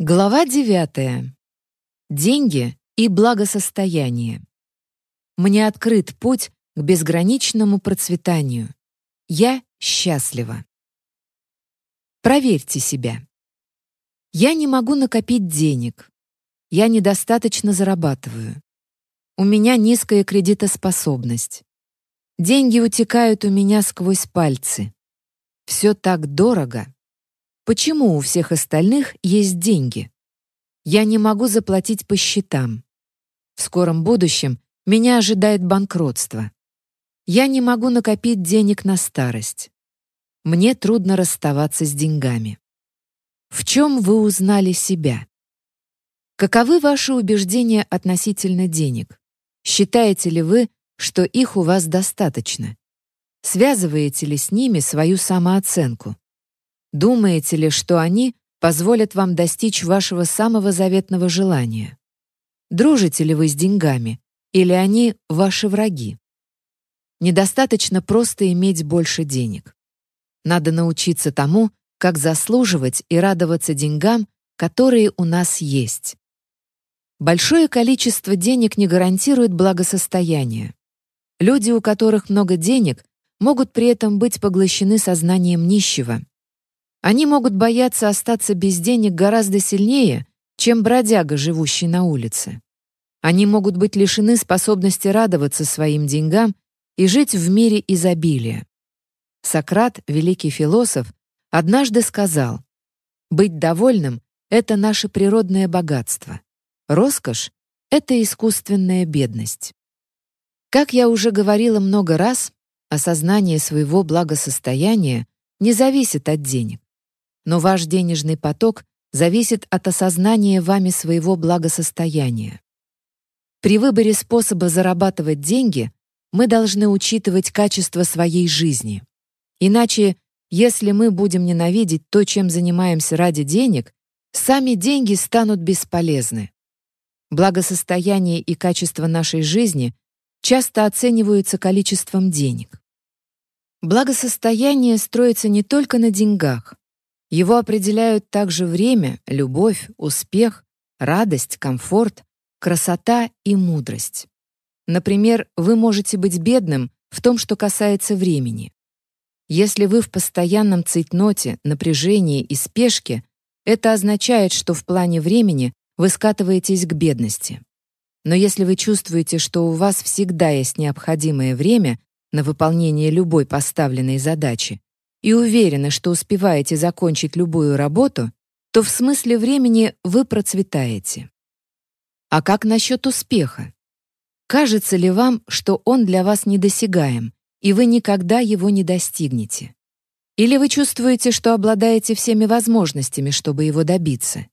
Глава 9. Деньги и благосостояние. Мне открыт путь к безграничному процветанию. Я счастлива. Проверьте себя. Я не могу накопить денег. Я недостаточно зарабатываю. У меня низкая кредитоспособность. Деньги утекают у меня сквозь пальцы. Все так дорого. Почему у всех остальных есть деньги? Я не могу заплатить по счетам. В скором будущем меня ожидает банкротство. Я не могу накопить денег на старость. Мне трудно расставаться с деньгами. В чем вы узнали себя? Каковы ваши убеждения относительно денег? Считаете ли вы, что их у вас достаточно? Связываете ли с ними свою самооценку? Думаете ли, что они позволят вам достичь вашего самого заветного желания? Дружите ли вы с деньгами, или они ваши враги? Недостаточно просто иметь больше денег. Надо научиться тому, как заслуживать и радоваться деньгам, которые у нас есть. Большое количество денег не гарантирует благосостояние. Люди, у которых много денег, могут при этом быть поглощены сознанием нищего, они могут бояться остаться без денег гораздо сильнее, чем бродяга, живущий на улице. Они могут быть лишены способности радоваться своим деньгам и жить в мире изобилия. Сократ, великий философ, однажды сказал, «Быть довольным — это наше природное богатство. Роскошь — это искусственная бедность». Как я уже говорила много раз, осознание своего благосостояния не зависит от денег но ваш денежный поток зависит от осознания вами своего благосостояния. При выборе способа зарабатывать деньги мы должны учитывать качество своей жизни. Иначе, если мы будем ненавидеть то, чем занимаемся ради денег, сами деньги станут бесполезны. Благосостояние и качество нашей жизни часто оцениваются количеством денег. Благосостояние строится не только на деньгах, его определяют также время, любовь, успех, радость, комфорт, красота и мудрость. Например, вы можете быть бедным в том, что касается времени. Если вы в постоянном цейтноте, напряжении и спешке, это означает, что в плане времени вы скатываетесь к бедности. Но если вы чувствуете, что у вас всегда есть необходимое время на выполнение любой поставленной задачи, и уверены, что успеваете закончить любую работу, то в смысле времени вы процветаете. А как насчет успеха? Кажется ли вам, что он для вас недосягаем, и вы никогда его не достигнете? Или вы чувствуете, что обладаете всеми возможностями, чтобы его добиться?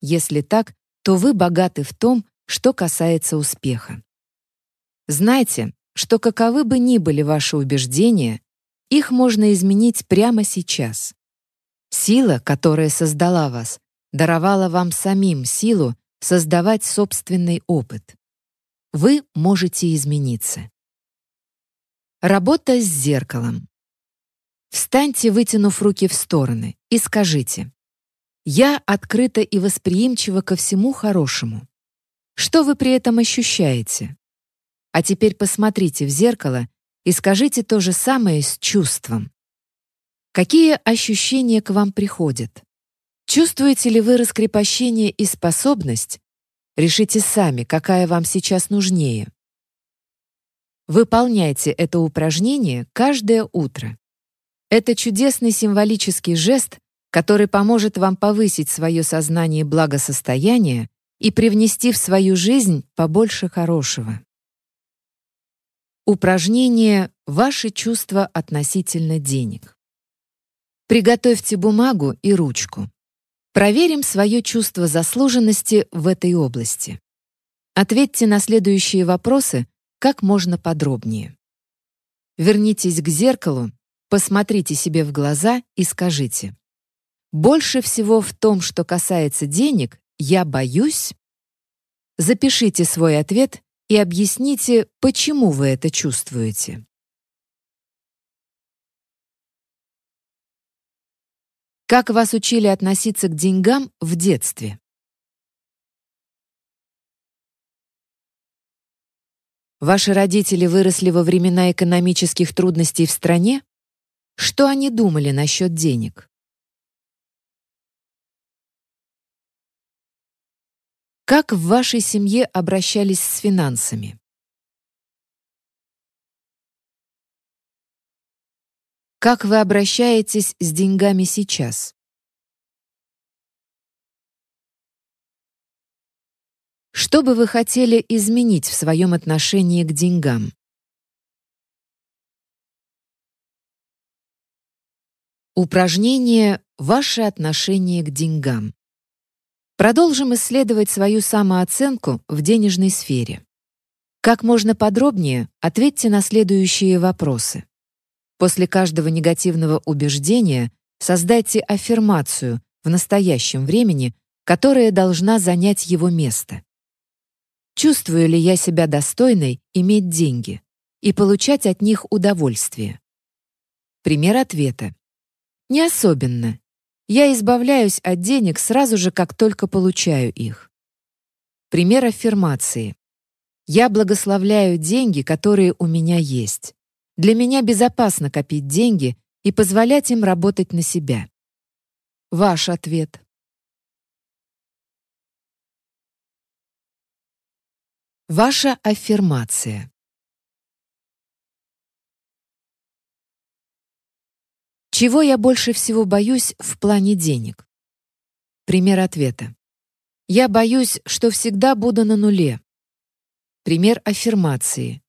Если так, то вы богаты в том, что касается успеха. Знайте, что каковы бы ни были ваши убеждения, их можно изменить прямо сейчас. Сила, которая создала вас, даровала вам самим силу создавать собственный опыт. Вы можете измениться. Работа с зеркалом. Встаньте, вытянув руки в стороны, и скажите «Я открыта и восприимчива ко всему хорошему». Что вы при этом ощущаете? А теперь посмотрите в зеркало и скажите то же самое с чувством. Какие ощущения к вам приходят? Чувствуете ли вы раскрепощение и способность? Решите сами, какая вам сейчас нужнее. Выполняйте это упражнение каждое утро. Это чудесный символический жест, который поможет вам повысить свое сознание благосостояния и привнести в свою жизнь побольше хорошего. Упражнение «Ваши чувства относительно денег». Приготовьте бумагу и ручку. Проверим свое чувство заслуженности в этой области. Ответьте на следующие вопросы как можно подробнее. Вернитесь к зеркалу, посмотрите себе в глаза и скажите. Больше всего в том, что касается денег, я боюсь. Запишите свой ответ и объясните, почему вы это чувствуете. Как вас учили относиться к деньгам в детстве? Ваши родители выросли во времена экономических трудностей в стране? Что они думали насчет денег? Как в вашей семье обращались с финансами? Как вы обращаетесь с деньгами сейчас? Что бы вы хотели изменить в своем отношении к деньгам? Упражнение «Ваше отношение к деньгам». Продолжим исследовать свою самооценку в денежной сфере. Как можно подробнее ответьте на следующие вопросы. После каждого негативного убеждения создайте аффирмацию в настоящем времени, которая должна занять его место. Чувствую ли я себя достойной иметь деньги и получать от них удовольствие? Пример ответа. Не особенно. Я избавляюсь от денег сразу же, как только получаю их. Пример аффирмации. Я благословляю деньги, которые у меня есть. Для меня безопасно копить деньги и позволять им работать на себя. Ваш ответ. Ваша аффирмация. Чего я больше всего боюсь в плане денег? Пример ответа. Я боюсь, что всегда буду на нуле. Пример аффирмации.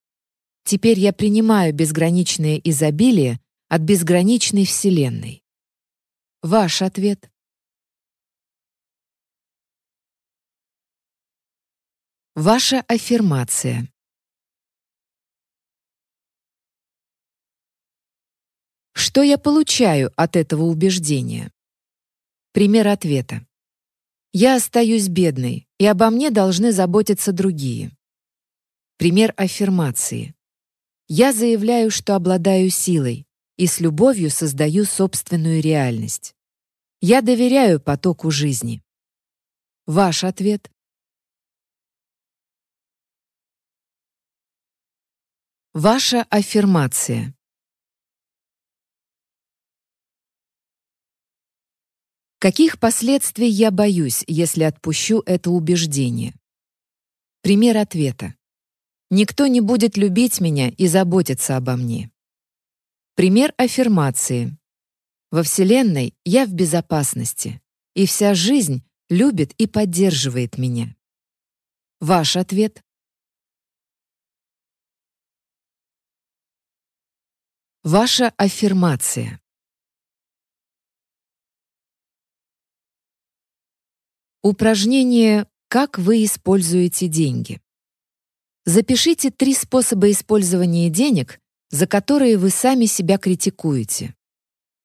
Теперь я принимаю безграничное изобилие от безграничной Вселенной. Ваш ответ. Ваша аффирмация. Что я получаю от этого убеждения? Пример ответа. Я остаюсь бедной, и обо мне должны заботиться другие. Пример аффирмации. Я заявляю, что обладаю силой и с любовью создаю собственную реальность. Я доверяю потоку жизни. Ваш ответ? Ваша аффирмация. Каких последствий я боюсь, если отпущу это убеждение? Пример ответа. Никто не будет любить меня и заботиться обо мне. Пример аффирмации. Во Вселенной я в безопасности, и вся жизнь любит и поддерживает меня. Ваш ответ? Ваша аффирмация. Упражнение «Как вы используете деньги». Запишите три способа использования денег, за которые вы сами себя критикуете.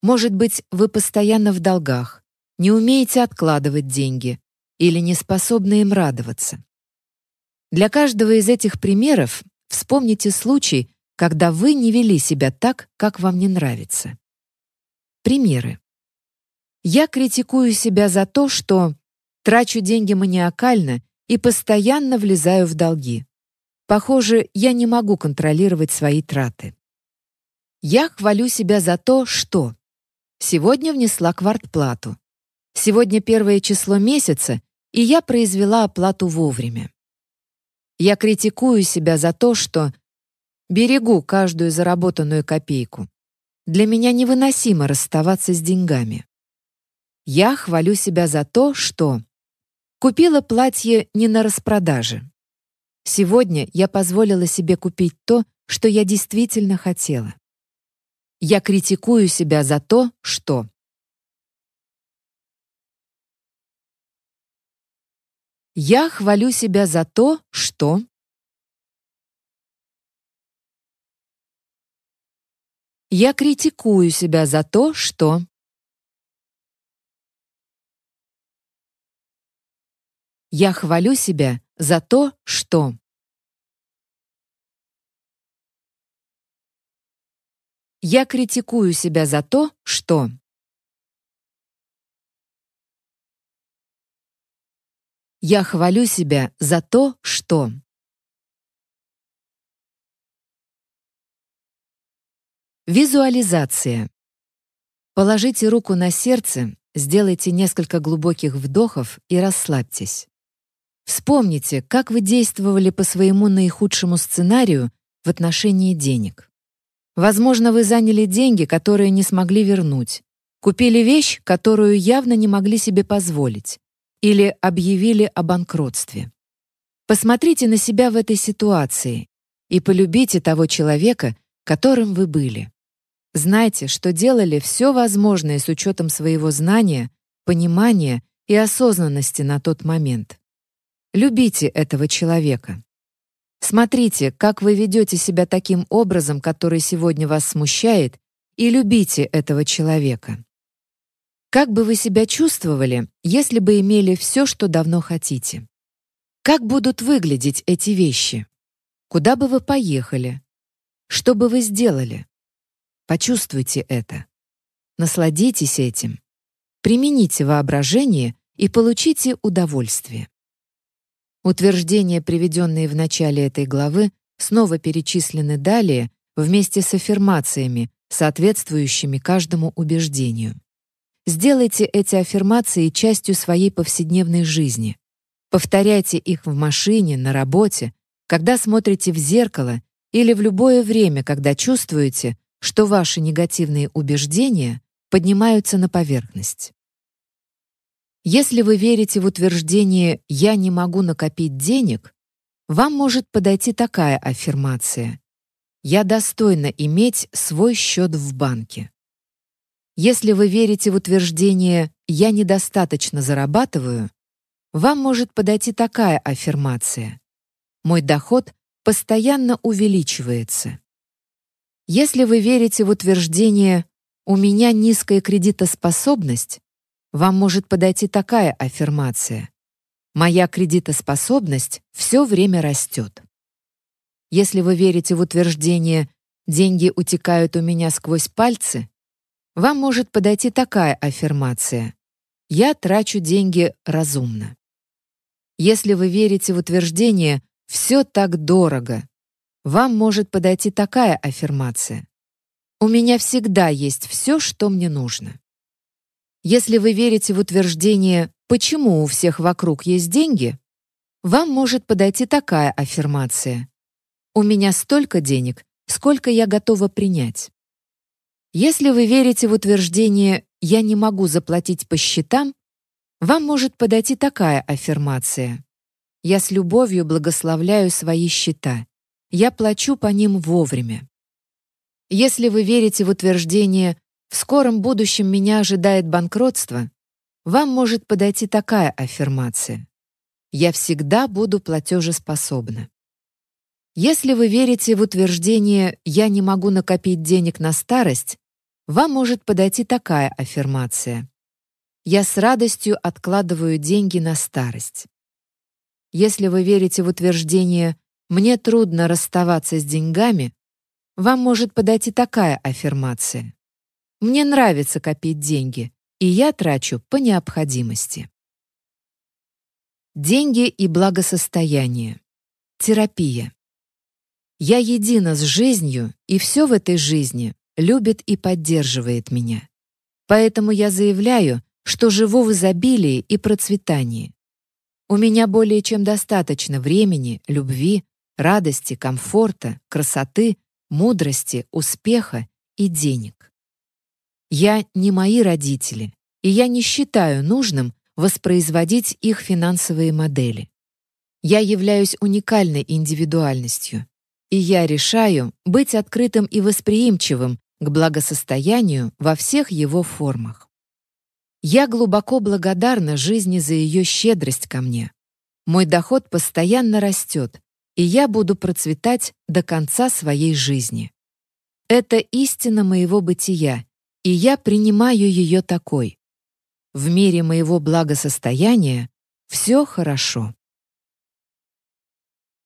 Может быть, вы постоянно в долгах, не умеете откладывать деньги или не способны им радоваться. Для каждого из этих примеров вспомните случай, когда вы не вели себя так, как вам не нравится. Примеры. Я критикую себя за то, что Трачу деньги маниакально и постоянно влезаю в долги. Похоже, я не могу контролировать свои траты. Я хвалю себя за то, что сегодня внесла квартплату. Сегодня первое число месяца, и я произвела оплату вовремя. Я критикую себя за то, что берегу каждую заработанную копейку. Для меня невыносимо расставаться с деньгами. Я хвалю себя за то, что Купила платье не на распродаже. Сегодня я позволила себе купить то, что я действительно хотела. Я критикую себя за то, что... Я хвалю себя за то, что... Я критикую себя за то, что... Я хвалю себя за то, что... Я критикую себя за то, что... Я хвалю себя за то, что... Визуализация. Положите руку на сердце, сделайте несколько глубоких вдохов и расслабьтесь. Вспомните, как вы действовали по своему наихудшему сценарию в отношении денег. Возможно, вы заняли деньги, которые не смогли вернуть, купили вещь, которую явно не могли себе позволить, или объявили о банкротстве. Посмотрите на себя в этой ситуации и полюбите того человека, которым вы были. Знайте, что делали все возможное с учетом своего знания, понимания и осознанности на тот момент. Любите этого человека. Смотрите, как вы ведете себя таким образом, который сегодня вас смущает, и любите этого человека. Как бы вы себя чувствовали, если бы имели все, что давно хотите? Как будут выглядеть эти вещи? Куда бы вы поехали? Что бы вы сделали? Почувствуйте это. Насладитесь этим. Примените воображение и получите удовольствие. Утверждения, приведенные в начале этой главы, снова перечислены далее вместе с аффирмациями, соответствующими каждому убеждению. Сделайте эти аффирмации частью своей повседневной жизни. Повторяйте их в машине, на работе, когда смотрите в зеркало или в любое время, когда чувствуете, что ваши негативные убеждения поднимаются на поверхность. Если вы верите в утверждение «я не могу накопить денег», вам может подойти такая аффирмация «Я достойна иметь свой счет в банке». Если вы верите в утверждение «я недостаточно зарабатываю», вам может подойти такая аффирмация «Мой доход постоянно увеличивается». Если вы верите в утверждение «у меня низкая кредитоспособность», вам может подойти такая аффирмация «моя кредитоспособность все время растет». Если вы верите в утверждение «деньги утекают у меня сквозь пальцы», вам может подойти такая аффирмация «Я трачу деньги разумно». Если вы верите в утверждение «все так дорого», вам может подойти такая аффирмация «У меня всегда есть все, что мне нужно». Если вы верите в утверждение «почему у всех вокруг есть деньги», вам может подойти такая аффирмация «У меня столько денег, сколько я готова принять». Если вы верите в утверждение «я не могу заплатить по счетам», вам может подойти такая аффирмация. «Я с любовью благословляю свои счета. Я плачу по ним вовремя». Если вы верите в утверждение «в скором будущем меня ожидает банкротство», вам может подойти такая аффирмация. «Я всегда буду платежеспособна». Если вы верите в утверждение «я не могу накопить денег на старость», вам может подойти такая аффирмация. «Я с радостью откладываю деньги на старость». Если вы верите в утверждение «мне трудно расставаться с деньгами», вам может подойти такая аффирмация. «Мне нравится копить деньги, и я трачу по необходимости». Деньги и благосостояние. Терапия. Я едина с жизнью, и все в этой жизни любит и поддерживает меня. Поэтому я заявляю, что живу в изобилии и процветании. У меня более чем достаточно времени, любви, радости, комфорта, красоты, мудрости, успеха и денег. Я не мои родители, и я не считаю нужным воспроизводить их финансовые модели. Я являюсь уникальной индивидуальностью, и я решаю быть открытым и восприимчивым к благосостоянию во всех его формах. Я глубоко благодарна жизни за ее щедрость ко мне. Мой доход постоянно растет, и я буду процветать до конца своей жизни. Это истина моего бытия, и я принимаю ее такой. В мире моего благосостояния все хорошо.